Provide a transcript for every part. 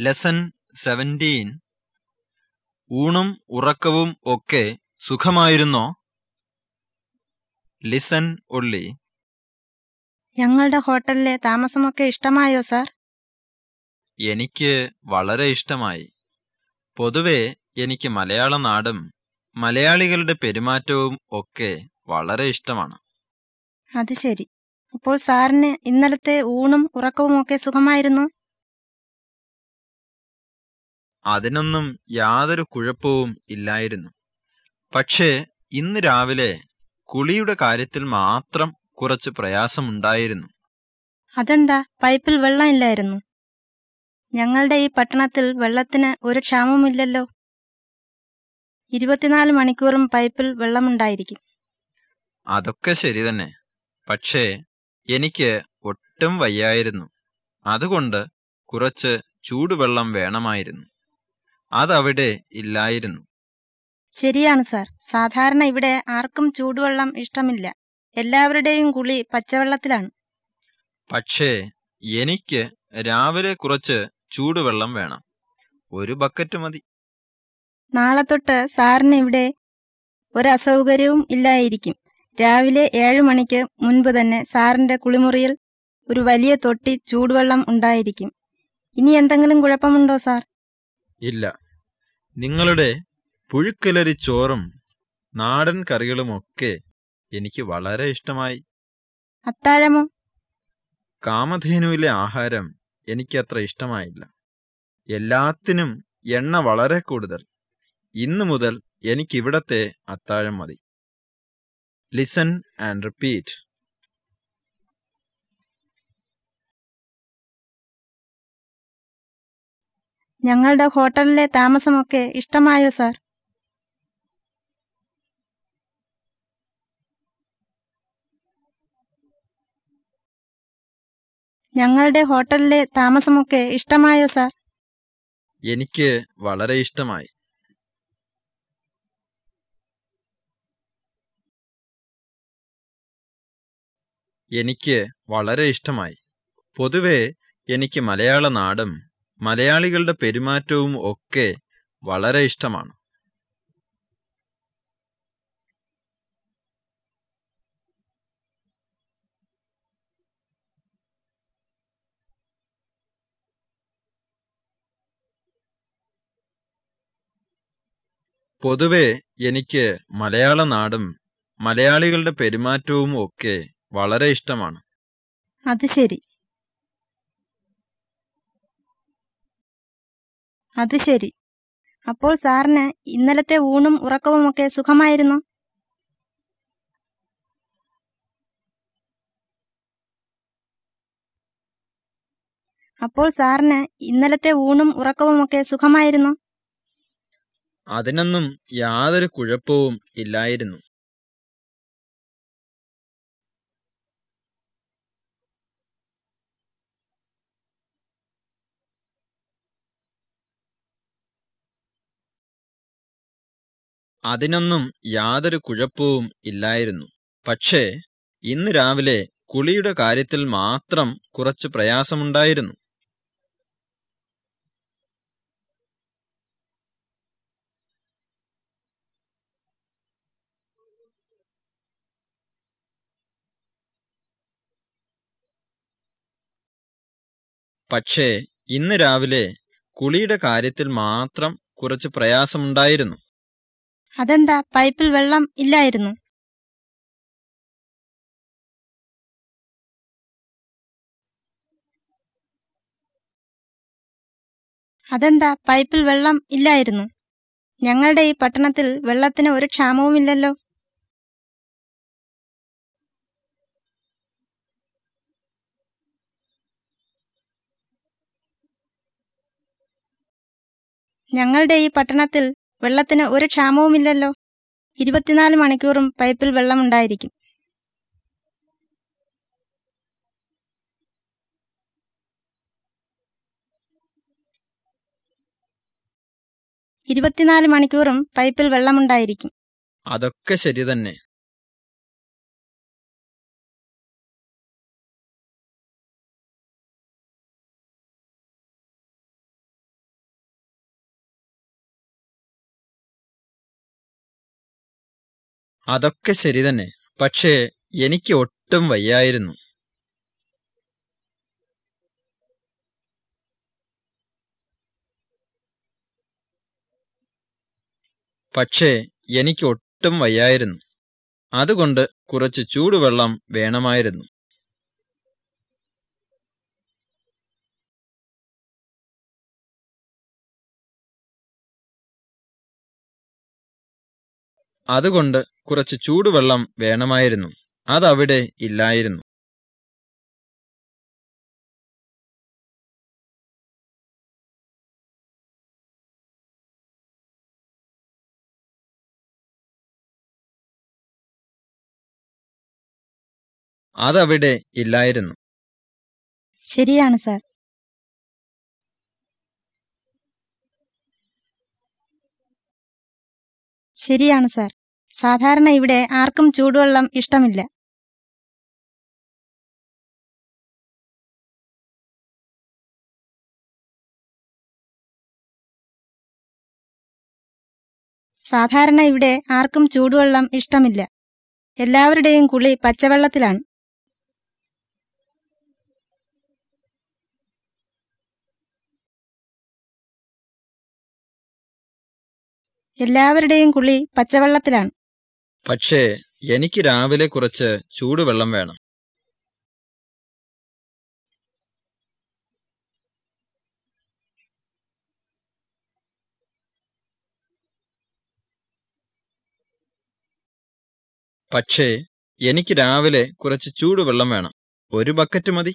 Lesson seventeen ഊണും ഉറക്കവും ഒക്കെ സുഖമായിരുന്നോ? ലിസൺ ഒള്ളി ഞങ്ങളുടെ ഹോട്ടലിലെ താമസമൊക്കെ ഇഷ്ടമായോ സാർ? എനിക്ക് വളരെ ഇഷ്ടമായി. പൊതുവെ എനിക്ക് മലയാള നാടും മലയാളികളുടെ പെരുമാറ്റവും ഒക്കെ വളരെ ഇഷ്ടമാണ്. അത് ശരി. അപ്പോൾ സാറിന് ഇന്നലത്തെ ഊണും ഉറക്കവും ഒക്കെ സുഖമായിരുന്നു? അതിനൊന്നും യാതൊരു കുഴപ്പവും ഇല്ലായിരുന്നു. പക്ഷേ ഇന്ന് രാവിലെ കുളിയുടെ കാര്യത്തിൽ മാത്രം കുറച്ച് പ്രയാസമുണ്ടായിരുന്നു. അതെന്താ? പൈപ്പിൽ വെള്ളം ഇല്ലായിരുന്നു. ഞങ്ങളുടെ ഈ പട്ടണത്തിൽ വെള്ളത്തിന് ഒരു ക്ഷാമവുമില്ലല്ലോ. ഇരുപത്തിനാല് മണിക്കൂറും പൈപ്പിൽ വെള്ളമുണ്ടായിരിക്കും. അതൊക്കെ ശരി തന്നെ. പക്ഷേ എനിക്ക് ഒട്ടും വയ്യായിരുന്നു. അതുകൊണ്ട് കുറച്ച് ചൂടുവെള്ളം വേണമായിരുന്നു. അതവിടെ ഇല്ലായിരുന്നു. ശരിയാണ് സാർ. സാധാരണ ഇവിടെ ആർക്കും ചൂടുവെള്ളം ഇഷ്ടമില്ല. എല്ലാവരുടെയും കുളി പച്ചവെള്ളത്തിലാണ്. പക്ഷേ എനിക്ക് രാവിലെ കുറച്ച് ചൂടുവെള്ളം വേണം. ഒരു ബക്കറ്റ് മതി. നാളെ തൊട്ട് സാറിന് ഇവിടെ ഒരു അസൗകര്യവും ഇല്ലായിരിക്കും. രാവിലെ ഏഴു മണിക്ക് മുൻപ് തന്നെ സാറിന്റെ കുളിമുറിയിൽ ഒരു വലിയ തൊട്ടി ചൂടുവെള്ളം ഉണ്ടായിരിക്കും. ഇനി എന്തെങ്കിലും കുഴപ്പമുണ്ടോ സാർ? ഇല്ല. നിങ്ങളുടെ പുഴുക്കലരി ചോറും നാടൻ കറികളുമൊക്കെ എനിക്ക് വളരെ ഇഷ്ടമായി. അത്താഴമോ? കാമധേനുവിലെ ആഹാരം എനിക്കത്ര ഇഷ്ടമായില്ല. എല്ലാത്തിനും എണ്ണ വളരെ കൂടുതൽ. ഇന്നു മുതൽ എനിക്കിവിടത്തെ അത്താഴം മതി. ലിസൺ ആൻഡ് റിപ്പീറ്റ് ഞങ്ങളുടെ ഹോട്ടലിലെ താമസമൊക്കെ ഇഷ്ടമായോ സർ? ഞങ്ങളുടെ ഹോട്ടലിലെ താമസമൊക്കെ ഇഷ്ടമായോ സർ? എനിക്ക് വളരെ ഇഷ്ടമായി. എനിക്ക് വളരെ ഇഷ്ടമായി. പൊതുവെ എനിക്ക് മലയാള നാടും മലയാളികളുടെ പെരുമാറ്റവും ഒക്കെ വളരെ ഇഷ്ടമാണ്. പൊതുവെ എനിക്ക് മലയാള നാടും മലയാളികളുടെ പെരുമാറ്റവും ഒക്കെ വളരെ ഇഷ്ടമാണ്. അത് ശരി. അത് ശരി. അപ്പോൾ സാറിന് ഇന്നലത്തെ ഊണും ഉറക്കവും ഒക്കെ സുഖമായിരുന്നു? അപ്പോൾ സാറിന് ഇന്നലത്തെ ഊണും ഉറക്കവും ഒക്കെ സുഖമായിരുന്നു? അതിനൊന്നും യാതൊരു കുഴപ്പവും ഇല്ലായിരുന്നു. അതിനൊന്നും യാതൊരു കുഴപ്പവും ഇല്ലായിരുന്നു. പക്ഷേ ഇന്ന് രാവിലെ കുളിയുടെ കാര്യത്തിൽ മാത്രം കുറച്ച് പ്രയാസമുണ്ടായിരുന്നു. പക്ഷേ ഇന്ന് രാവിലെ കുളിയുടെ കാര്യത്തിൽ മാത്രം കുറച്ച് പ്രയാസമുണ്ടായിരുന്നു. അതെന്താ പൈപ്പിൽ വെള്ളം ഇല്ലായിരുന്നു? അതെന്താ പൈപ്പിൽ വെള്ളം ഇല്ലായിരുന്നു? ഞങ്ങളുടെ ഈ പട്ടണത്തിൽ വെള്ളത്തിന് ഒരു ക്ഷാമവുമില്ലല്ലോ. ഞങ്ങളുടെ ഈ പട്ടണത്തിൽ വെള്ളത്തിന് ഒരു ക്ഷാമവുമില്ലല്ലോ. ഇരുപത്തിനാല് മണിക്കൂറും പൈപ്പിൽ വെള്ളമുണ്ടായിരിക്കും. ഇരുപത്തിനാല് മണിക്കൂറും പൈപ്പിൽ വെള്ളമുണ്ടായിരിക്കും. അതൊക്കെ ശരി തന്നെ അതൊക്കെ ശരി തന്നെ പക്ഷേ എനിക്ക് ഒട്ടും വയ്യായിരുന്നു. പക്ഷേ എനിക്ക് ഒട്ടും വയ്യായിരുന്നു. അതുകൊണ്ട് കുറച്ച് ചൂടുവെള്ളം വേണമായിരുന്നു. അതുകൊണ്ട് കുറച്ച് ചൂടുവെള്ളം വേണമായിരുന്നു. അതവിടെ ഇല്ലായിരുന്നു. അതവിടെ ഇല്ലായിരുന്നു. ശരിയാണ് സാർ. ശരിയാണ് സാർ. സാധാരണ ഇവിടെ ആർക്കും ചൂടുവെള്ളം ഇഷ്ടമില്ല. സാധാരണ ഇവിടെ ആർക്കും ചൂടുവെള്ളം ഇഷ്ടമില്ല. എല്ലാവരുടെയും കുളി പച്ചവെള്ളത്തിലാണ്. എല്ലാവരുടെയും കുളി പച്ചവെള്ളത്തിലാണ്. പക്ഷേ എനിക്ക് രാവിലെ കുറച്ച് ചൂടുവെള്ളം വേണം. പക്ഷേ എനിക്ക് രാവിലെ കുറച്ച് ചൂടുവെള്ളം വേണം. ഒരു ബക്കറ്റ് മതി.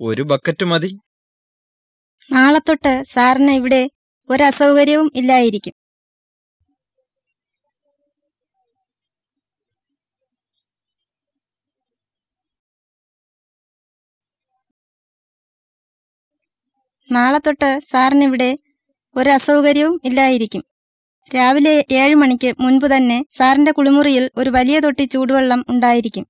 ഒരു ബക്കറ്റ് മതി. നാളെ തൊട്ട് സാറിന് ഇവിടെ ഒരു അസൗകര്യവും ഇല്ലായിരിക്കും. നാളെ തൊട്ട് സാറിന് ഇവിടെ ഒരു അസൗകര്യവും ഇല്ലായിരിക്കും. രാവിലെ ഏഴ് മണിക്ക് മുൻപ് തന്നെ സാറിന്റെ കുളിമുറിയിൽ ഒരു വലിയ തൊട്ടി ചൂടുവെള്ളം ഉണ്ടായിരിക്കും.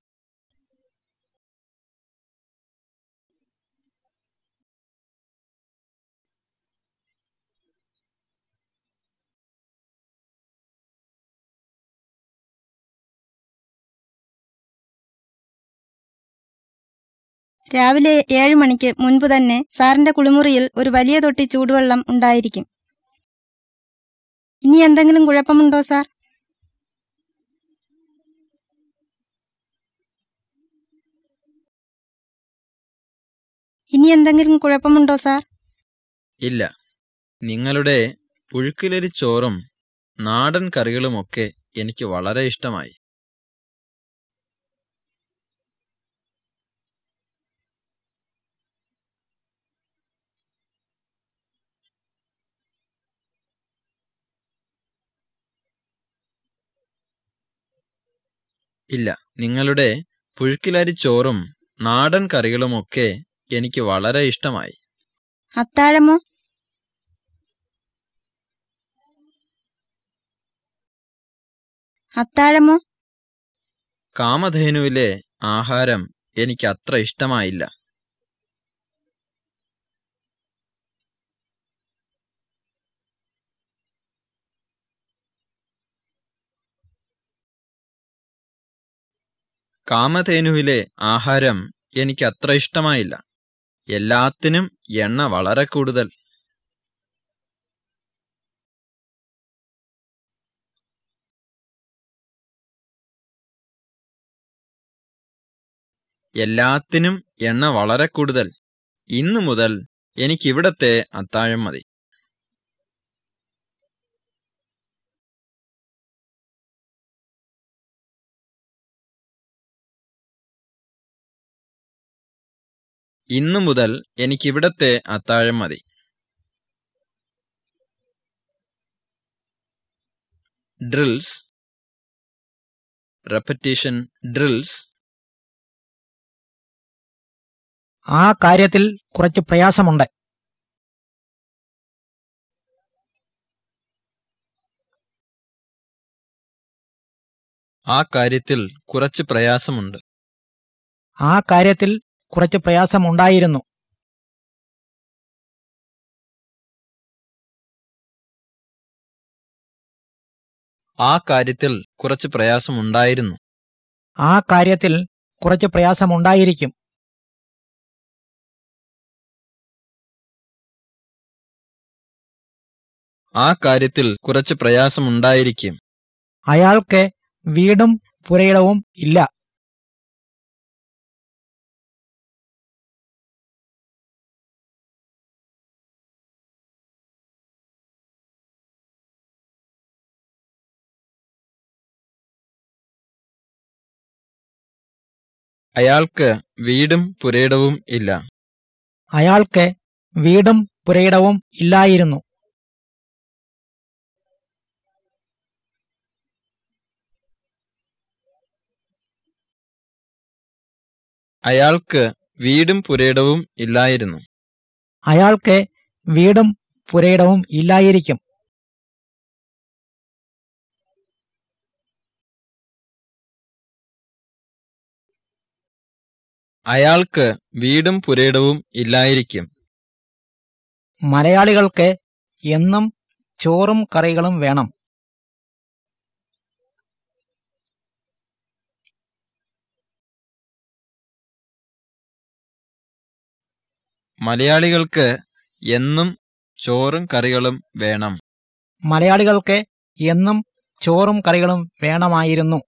രാവിലെ ഏഴ് മണിക്ക് മുൻപ് തന്നെ സാറിന്റെ കുളിമുറിയിൽ ഒരു വലിയ തൊട്ടി ചൂടുവെള്ളം ഉണ്ടായിരിക്കും. ഇനി എന്തെങ്കിലും കുഴപ്പമുണ്ടോ സാർ? ഇനി എന്തെങ്കിലും കുഴപ്പമുണ്ടോ സാർ? ഇല്ല. നിങ്ങളുടെ പുഴുക്കിലരി ചോറും നാടൻ കറികളുമൊക്കെ എനിക്ക് വളരെ ഇഷ്ടമായി. ഇല്ല. നിങ്ങളുടെ പുഴുക്കിലരി ചോറും നാടൻ കറികളുമൊക്കെ എനിക്ക് വളരെ ഇഷ്ടമായി. അത്താഴമോ? അത്താഴമോ? കാമധേനുവിലെ ആഹാരം എനിക്ക് അത്ര ഇഷ്ടമായില്ല. കാമധേനുവിലെ ആഹാരം എനിക്ക് അത്ര ഇഷ്ടമായില്ല. എല്ലാത്തിനും എണ്ണ വളരെ കൂടുതൽ. എല്ലാത്തിനും എണ്ണ വളരെ കൂടുതൽ. ഇന്നു മുതൽ എനിക്കിവിടത്തെ അത്താഴം മതി. ഇന്നു മുതൽ എനിക്കിവിടത്തെ അത്താഴം മതി. ഡ്രിൽസ്. Repetition drills. ആ കാര്യത്തിൽ കുറച്ച് പ്രയാസമുണ്ട്. ആ കാര്യത്തിൽ കുറച്ച് പ്രയാസമുണ്ട്. ആ കാര്യത്തിൽ കുറച്ച് പ്രയാസമുണ്ടായിരുന്നു. ആ കാര്യത്തിൽ കുറച്ച് പ്രയാസമുണ്ടായിരുന്നു. ആ കാര്യത്തിൽ കുറച്ച് പ്രയാസമുണ്ടായിരിക്കും. ആ കാര്യത്തിൽ കുറച്ച് പ്രയാസമുണ്ടായിരിക്കും. അയാൾക്ക് വീടും പുരയിടവും ഇല്ല. അയാൾക്ക് വീടും പുരയിടവും ഇല്ല. അയാൾക്ക് വീടും പുരയിടവും ഇല്ലായിരുന്നു. അയാൾക്ക് വീടും പുരയിടവും ഇല്ലായിരുന്നു. അയാൾക്ക് വീടും പുരയിടവും ഇല്ലായിരിക്കും. അയാൾക്ക് വീടും പുരയിടവും ഇല്ലായിരിക്കും. മലയാളികൾക്ക് എന്നും ചോറും കറികളും വേണം. മലയാളികൾക്ക് എന്നും ചോറും കറികളും വേണം. മലയാളികൾക്ക് എന്നും ചോറും കറികളും വേണമായിരുന്നു.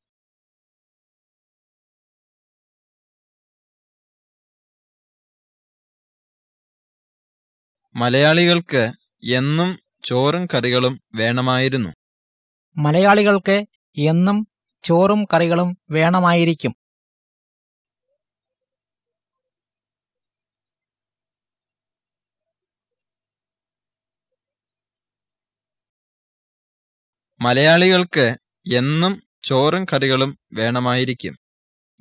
മലയാളികൾക്ക് എന്നും ചോറും കറികളും വേണമായിരുന്നു. മലയാളികൾക്ക് എന്നും ചോറും കറികളും വേണമായിരിക്കും. മലയാളികൾക്ക് എന്നും ചോറും കറികളും വേണമായിരിക്കും.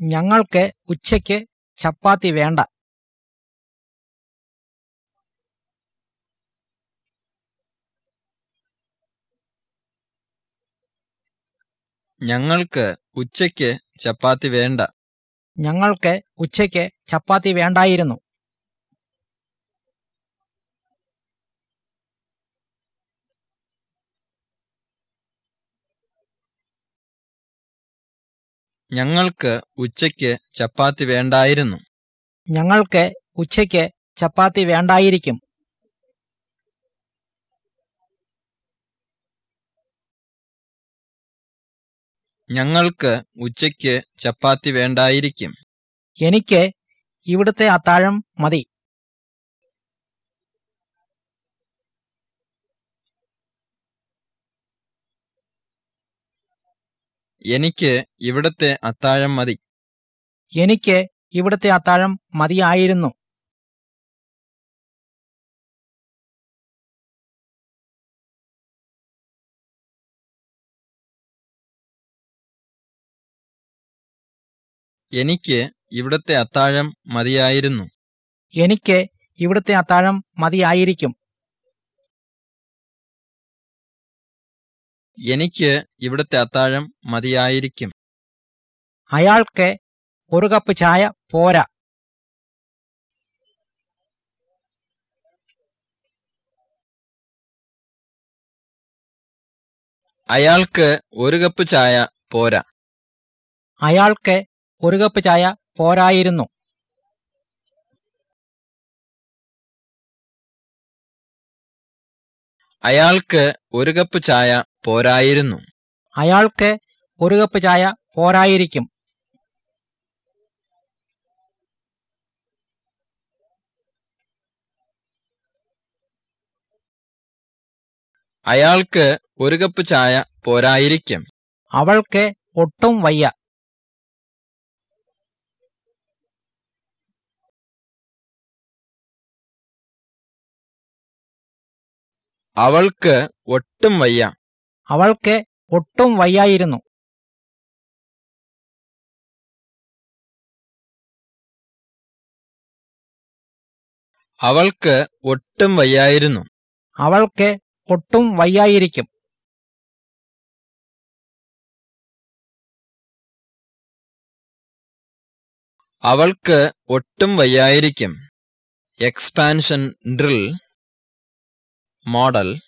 ഞങ്ങൾക്ക് ഉച്ചയ്ക്ക് ചപ്പാത്തി വേണ്ട. ഞങ്ങൾക്ക് ഉച്ചയ്ക്ക് ചപ്പാത്തി വേണ്ട. ഞങ്ങൾക്ക് ഉച്ചയ്ക്ക് ചപ്പാത്തി വേണ്ടായിരുന്നു. ഞങ്ങൾക്ക് ഉച്ചയ്ക്ക് ചപ്പാത്തി വേണ്ടായിരുന്നു. ഞങ്ങൾക്ക് ഉച്ചയ്ക്ക് ചപ്പാത്തി വേണ്ടായിരിക്കും. ഞങ്ങൾക്ക് ഉച്ചയ്ക്ക് ചപ്പാത്തി വേണ്ടായിരിക്കും. എനിക്ക് ഇവിടുത്തെ അത്താഴം മതി. എനിക്ക് ഇവിടുത്തെ അത്താഴം മതി. എനിക്ക് ഇവിടുത്തെ അത്താഴം മതിയായിരുന്നു. എനിക്ക് ഇവിടത്തെ അത്താഴം മതിയായിരുന്നു. എനിക്ക് ഇവിടുത്തെ അത്താഴം മതിയായിരിക്കും. എനിക്ക് ഇവിടത്തെ അത്താഴം മതിയായിരിക്കും. അയാൾക്ക് ഒരു കപ്പ് ചായ പോരാ. അയാൾക്ക് ഒരു കപ്പ് ചായ പോരാ. അയാൾക്ക് ഒരു കപ്പ് ചായ പോരായിരുന്നു. അയാൾക്ക് ഒരു കപ്പ് ചായ പോരായിരുന്നു. അയാൾക്ക് ഒരു കപ്പ് ചായ പോരായിരിക്കും. അയാൾക്ക് ഒരു കപ്പ് ചായ പോരായിരിക്കും. അവൾക്ക് ഒട്ടും വയ്യ. അവൾക്ക് ഒട്ടും വയ്യ. അവൾക്ക് ഒട്ടും വയ്യായിരുന്നു. അവൾക്ക് ഒട്ടും വയ്യായിരുന്നു. അവൾക്ക് ഒട്ടും വയ്യായിരിക്കും. അവൾക്ക് ഒട്ടും വയ്യായിരിക്കും. Expansion drill model.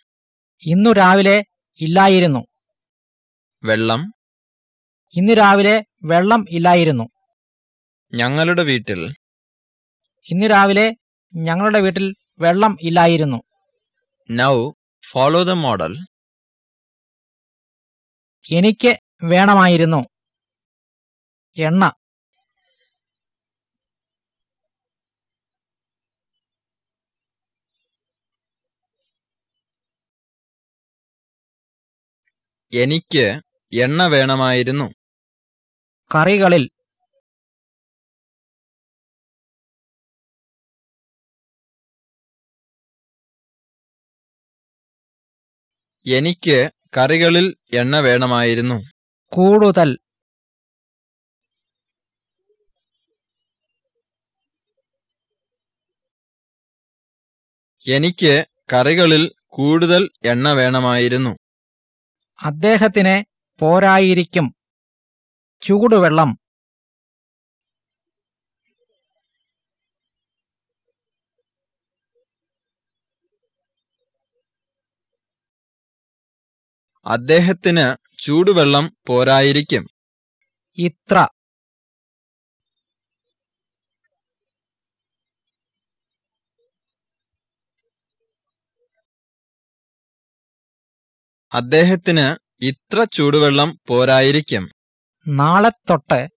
ഇന്നു രാവിലെ ഇല്ലായിരുന്നു. വെള്ളം. ഇന്ന് രാവിലെ വെള്ളം ഇല്ലായിരുന്നു. ഞങ്ങളുടെ വീട്ടിൽ. ഇന്ന് രാവിലെ ഞങ്ങളുടെ വീട്ടിൽ വെള്ളം ഇല്ലായിരുന്നു. നൗ ഫോളോ ദ മോഡൽ എനിക്ക് വേണമായിരുന്നു. എണ്ണ. എനിക്ക് എണ്ണ വേണമായിരുന്നു. കറികളിൽ എനിക്ക് കറികളിൽ എണ്ണ വേണമായിരുന്നു. കൂടുതൽ എനിക്ക് കറികളിൽ കൂടുതൽ എണ്ണ വേണമായിരുന്നു. അദ്ദേഹത്തിന് പോരായിരിക്കും. ചൂടുവെള്ളം അദ്ദേഹത്തിന് ചൂടുവെള്ളം പോരായിരിക്കും. ഇത്ര. അദ്ദേഹത്തിന് ഇത്ര ചൂടുവെള്ളം പോരായിരിക്കും. നാളെ തൊട്ട്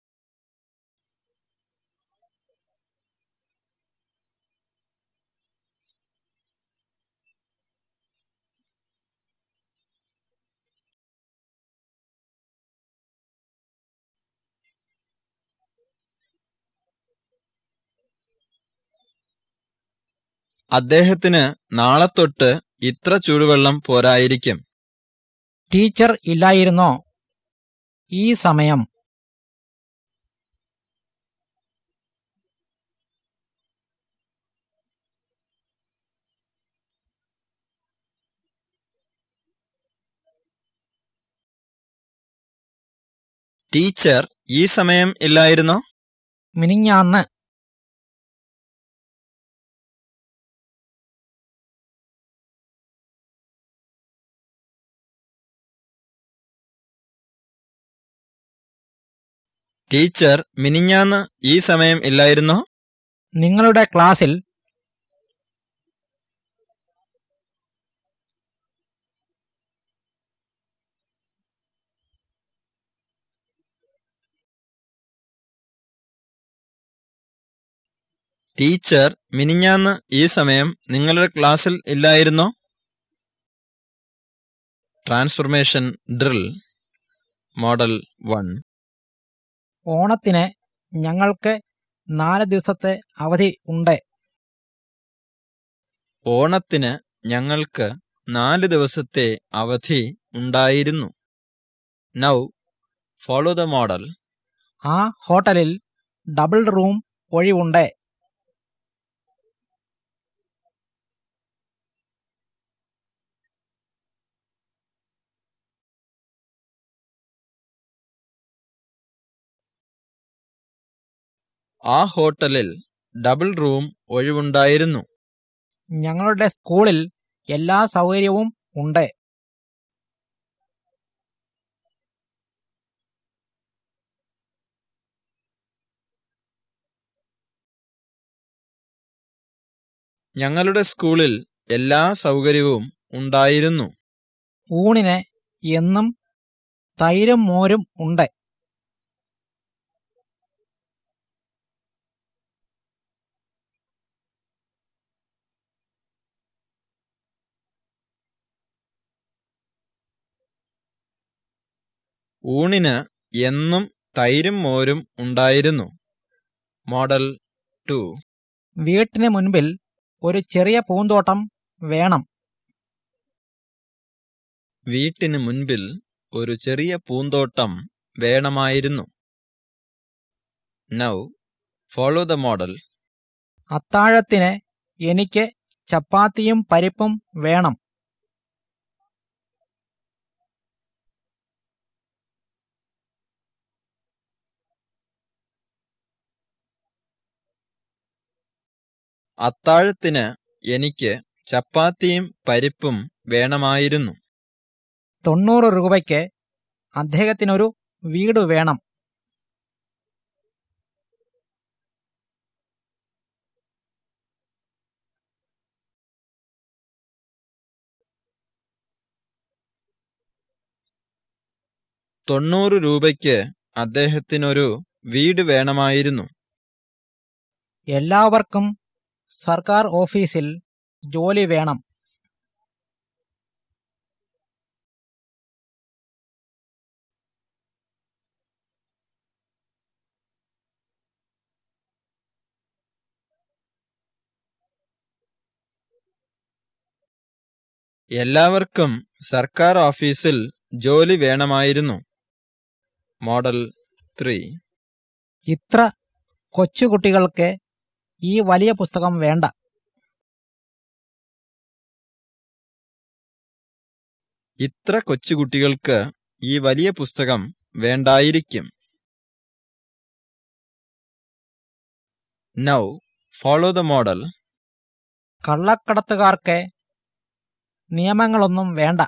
അദ്ദേഹത്തിന് നാളെ തൊട്ട് ഇത്ര ചൂടുവെള്ളം പോരായിരിക്കും. ടീച്ചർ ഇല്ലായിരുന്നോ? ഈ സമയം. ടീച്ചർ ഈ സമയം ഇല്ലായിരുന്നോ? മിനിഞ്ഞാന്ന് ടീച്ചർ മിനിഞ്ഞാന്ന് ഈ സമയം ഇല്ലായിരുന്നോ? നിങ്ങളുടെ ക്ലാസ്സിൽ ടീച്ചർ മിനിഞ്ഞാന്ന് ഈ സമയം നിങ്ങളുടെ ക്ലാസ്സിൽ ഇല്ലായിരുന്നോ? Transformation drill model one. ഓണത്തിന് ഞങ്ങൾക്ക് നാല് ദിവസത്തെ അവധി ഉണ്ട്. ഓണത്തിന് ഞങ്ങൾക്ക് നാല് ദിവസത്തെ അവധി ഉണ്ടായിരുന്നു. നൗ ഫോളോ ദ മോഡൽ ആ ഹോട്ടലിൽ ഡബിൾ റൂം ഒഴിവുണ്ട്. ആ ഹോട്ടലിൽ ഡബിൾ റൂം ഒഴിവുണ്ടായിരുന്നു. ഞങ്ങളുടെ സ്കൂളിൽ എല്ലാ സൗകര്യവും ഉണ്ട്. ഞങ്ങളുടെ സ്കൂളിൽ എല്ലാ സൗകര്യവും ഉണ്ടായിരുന്നു. ഊണിന് എന്നും തൈരും മോരും ഉണ്ട്. ഊണിന് എന്നും തൈരും മോരും ഉണ്ടായിരുന്നു. Model two. വീട്ടിന് മുൻപിൽ ഒരു ചെറിയ പൂന്തോട്ടം വേണം. വീട്ടിന് മുൻപിൽ ഒരു ചെറിയ പൂന്തോട്ടം വേണമായിരുന്നു. Now follow the model. അത്താഴത്തിന് എനിക്ക് ചപ്പാത്തിയും പരിപ്പും വേണം. അത്താഴത്തിന് എനിക്ക് ചപ്പാത്തിയും പരിപ്പും വേണമായിരുന്നു. തൊണ്ണൂറ് രൂപയ്ക്ക് അദ്ദേഹത്തിനൊരു വീട് വേണം. തൊണ്ണൂറ് രൂപയ്ക്ക് അദ്ദേഹത്തിനൊരു വീട് വേണമായിരുന്നു. എല്ലാവർക്കും സർക്കാർ ഓഫീസിൽ ജോലി വേണം. എല്ലാവർക്കും സർക്കാർ ഓഫീസിൽ ജോലി വേണമായിരുന്നു. Model three. ഇത്ര കൊച്ചുകുട്ടികൾക്ക് ഈ വലിയ പുസ്തകം വേണ്ട. ഇത്ര കൊച്ചുകുട്ടികൾക്ക് ഈ വലിയ പുസ്തകം വേണ്ടായിരിക്കും. നൗ ഫോളോ ദ മോഡൽ കള്ളക്കടത്തുകാർക്ക് നിയമങ്ങളൊന്നും വേണ്ട.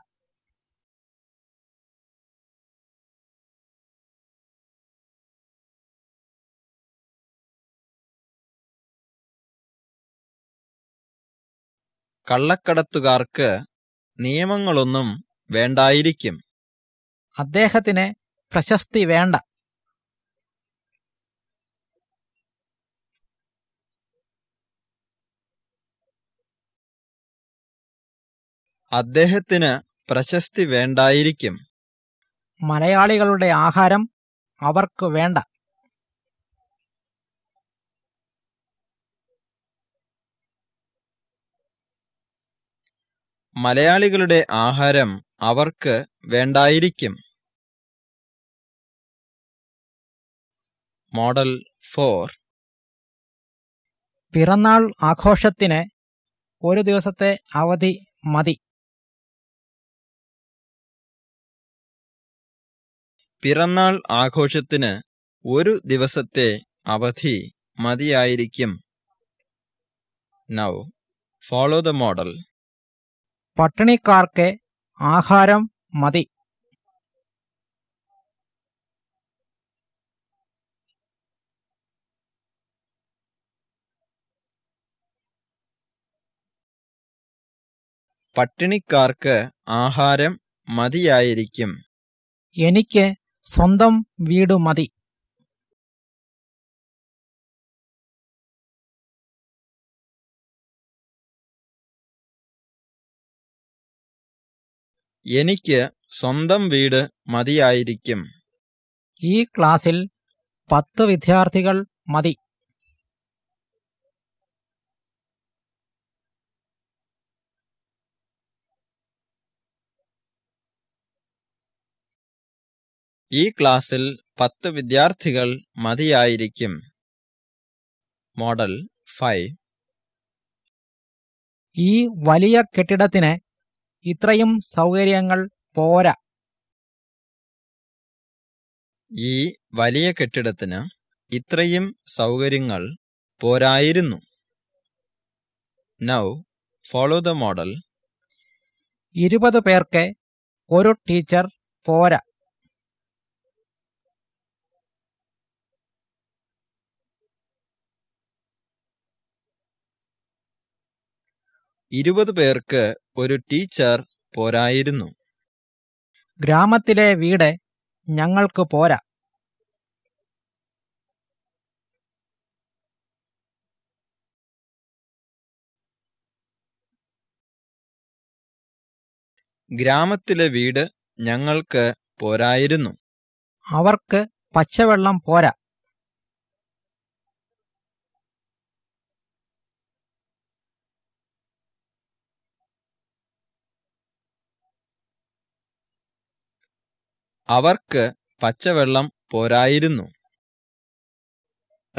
കള്ളക്കടത്തുകാർക്ക് നിയമങ്ങളൊന്നും വേണ്ടായിരിക്കും. അദ്ദേഹത്തിന് പ്രശസ്തി വേണ്ട. അദ്ദേഹത്തിന് പ്രശസ്തി വേണ്ടായിരിക്കും. മലയാളികളുടെ ആഹാരം അവർക്ക് വേണ്ട. മലയാളികളുടെ ആഹാരം അവർക്ക് വേണ്ടായിരിക്കും. Model four. പിറന്നാൾ ആഘോഷത്തിന് ഒരു ദിവസത്തെ അവധി മതി. പിറന്നാൾ ആഘോഷത്തിന് ഒരു ദിവസത്തെ അവധി മതിയായിരിക്കും. നൗ ഫോളോ ദ മോഡൽ പട്ടിണിക്കാർക്ക് ആഹാരം മതി. പട്ടിണിക്കാർക്ക് ആഹാരം മതിയായിരിക്കും. എനിക്ക് സ്വന്തം വീട് മതി. എനിക്ക് സ്വന്തം വീട് മതിയായിരിക്കും. ഈ ക്ലാസ്സിൽ പത്ത് വിദ്യാർത്ഥികൾ മതി. ഈ ക്ലാസ്സിൽ പത്ത് വിദ്യാർത്ഥികൾ മതിയായിരിക്കും. Model five. ഈ വലിയ കെട്ടിടത്തിന് ഇത്രയും സൗകര്യങ്ങൾ പോരാ. ഈ വലിയ കെട്ടിടത്തിന് ഇത്രയും സൗകര്യങ്ങൾ പോരായിരുന്നു. നൗ ഫോളോ ദ മോഡൽ ഇരുപത് പേർക്ക് ഒരു ടീച്ചർ പോരാ. ഇരുപത് പേർക്ക് ഒരു ടീച്ചർ പോരായിരുന്നു. ഗ്രാമത്തിലെ വീട് ഞങ്ങൾക്ക് പോരാ. ഗ്രാമത്തിലെ വീട് ഞങ്ങൾക്ക് പോരായിരുന്നു. അവർക്ക് പച്ചവെള്ളം പോരാ. അവർക്ക് പച്ചവെള്ളം പോരായിരുന്നു.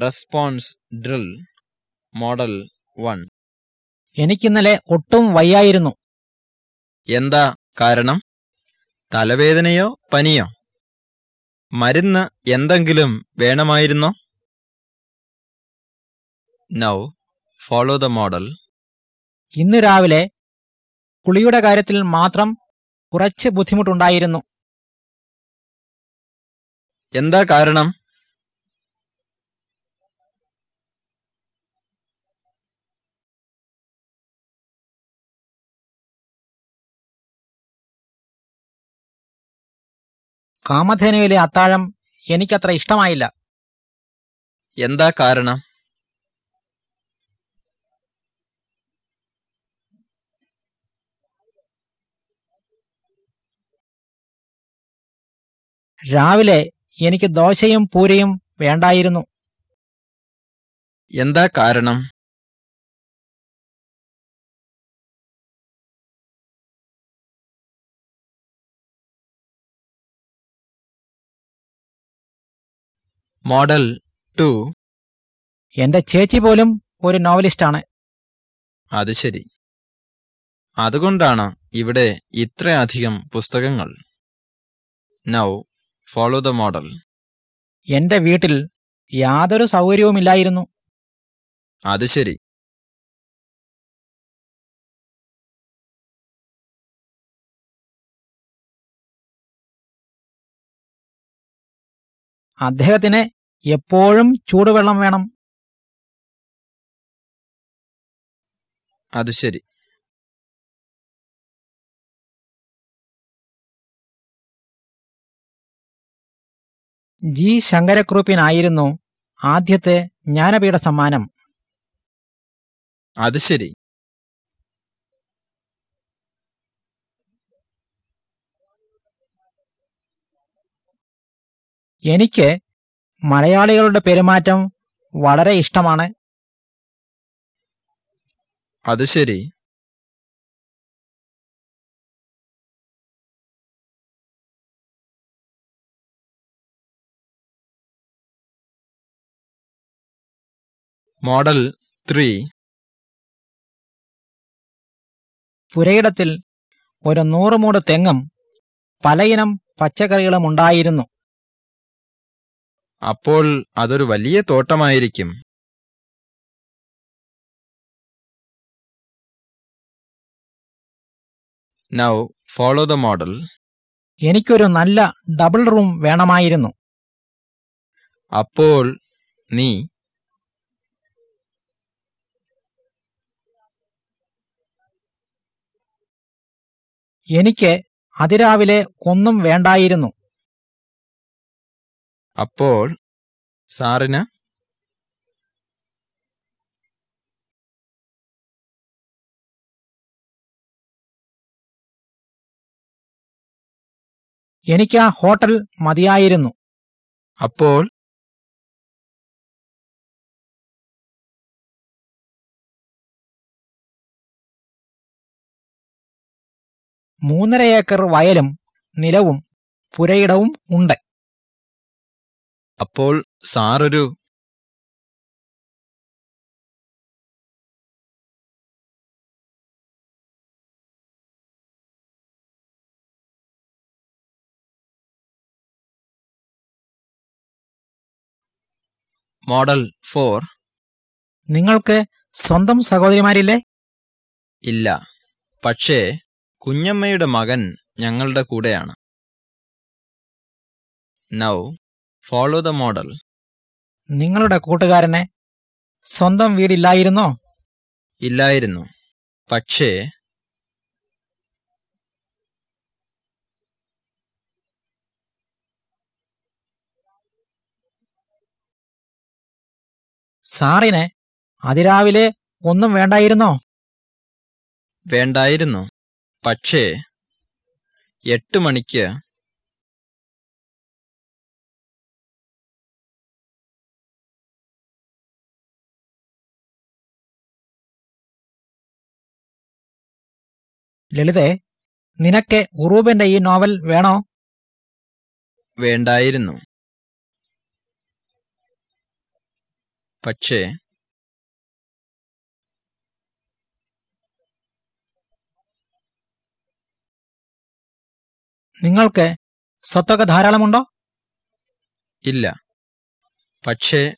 റെസ്പോൺസ് ഡ്രിൽ മോഡൽ വൺ എനിക്കിന്നലെ ഒട്ടും വയ്യായിരുന്നു. എന്താ കാരണം? തലവേദനയോ പനിയോ? മരുന്ന് എന്തെങ്കിലും വേണമായിരുന്നോ? നൗ ഫോളോ ദ മോഡൽ ഇന്ന് രാവിലെ കുളിയുടെ കാര്യത്തിൽ മാത്രം കുറച്ച് ബുദ്ധിമുട്ടുണ്ടായിരുന്നു. എന്താ കാരണം? കാമധേനുവിലെ അത്താഴം എനിക്കത്ര ഇഷ്ടമായില്ല. എന്താ കാരണം? രാവിലെ എനിക്ക് ദോശയും പൂരയും വേണ്ടായിരുന്നു. എന്താ കാരണം? Model two. എന്റെ ചേച്ചി പോലും ഒരു നോവലിസ്റ്റാണ്. അത് ശരി. അതുകൊണ്ടാണ് ഇവിടെ ഇത്രയധികം പുസ്തകങ്ങൾ. നൗ ഫോളോ ദ മോഡൽ എന്റെ വീട്ടിൽ യാതൊരു സൗകര്യവുമില്ലായിരുന്നു. അത് ശരി. അദ്ദേഹത്തിന് എപ്പോഴും ചൂടുവെള്ളം വേണം. അത് ശരി. ജി ശങ്കരക്കുറുപ്പിനായിരുന്നു ആദ്യത്തെ ജ്ഞാനപീഠ സമ്മാനം. അത് ശരി. എനിക്ക് മലയാളികളുടെ പെരുമാറ്റം വളരെ ഇഷ്ടമാണ്. അത് ശരി. Model three. പുരയിടത്തിൽ ഒരു നൂറുമൂട് തെങ്ങും പലയിനം പച്ചക്കറികളും ഉണ്ടായിരുന്നു. അപ്പോൾ അതൊരു വലിയ തോട്ടമായിരിക്കും. നൗ ഫോളോ ദ മോഡൽ എനിക്കൊരു നല്ല ഡബിൾ റൂം വേണമായിരുന്നു. അപ്പോൾ നീ എനിക്ക് അതിരാവിലെ ഒന്നും വേണ്ടായിരുന്നു. അപ്പോൾ സാറിന്? എനിക്ക് ആ ഹോട്ടൽ മതിയായിരുന്നു. അപ്പോൾ മൂന്നര ഏക്കർ വയലും നിലവും പുരയിടവും ഉണ്ട്. അപ്പോൾ സാറൊരു മോഡൽ ഫോർ നിങ്ങൾക്ക് സ്വന്തം സഹോദരിമാരില്ലേ? ഇല്ല. പക്ഷേ കുഞ്ഞമ്മയുടെ മകൻ ഞങ്ങളുടെ കൂടെയാണ്. നൗ ഫോളോ ദ മോഡൽ നിങ്ങളുടെ കൂട്ടുകാരനെ സ്വന്തം വീടില്ലായിരുന്നോ? ഇല്ലായിരുന്നു. പക്ഷേ സാറിനെ അതിരാവിലെ ഒന്നും വേണ്ടായിരുന്നോ? വേണ്ടായിരുന്നു. പക്ഷേ എട്ട് മണിക്ക് ലളിതേ നിനക്ക് ഉറൂബന്റെ ഈ നോവൽ വേണോ? വേണ്ടായിരുന്നു. പക്ഷേ നിങ്ങൾക്ക് സ്വത്തൊക്കെ ധാരാളമുണ്ടോ? ഇല്ല. പക്ഷേ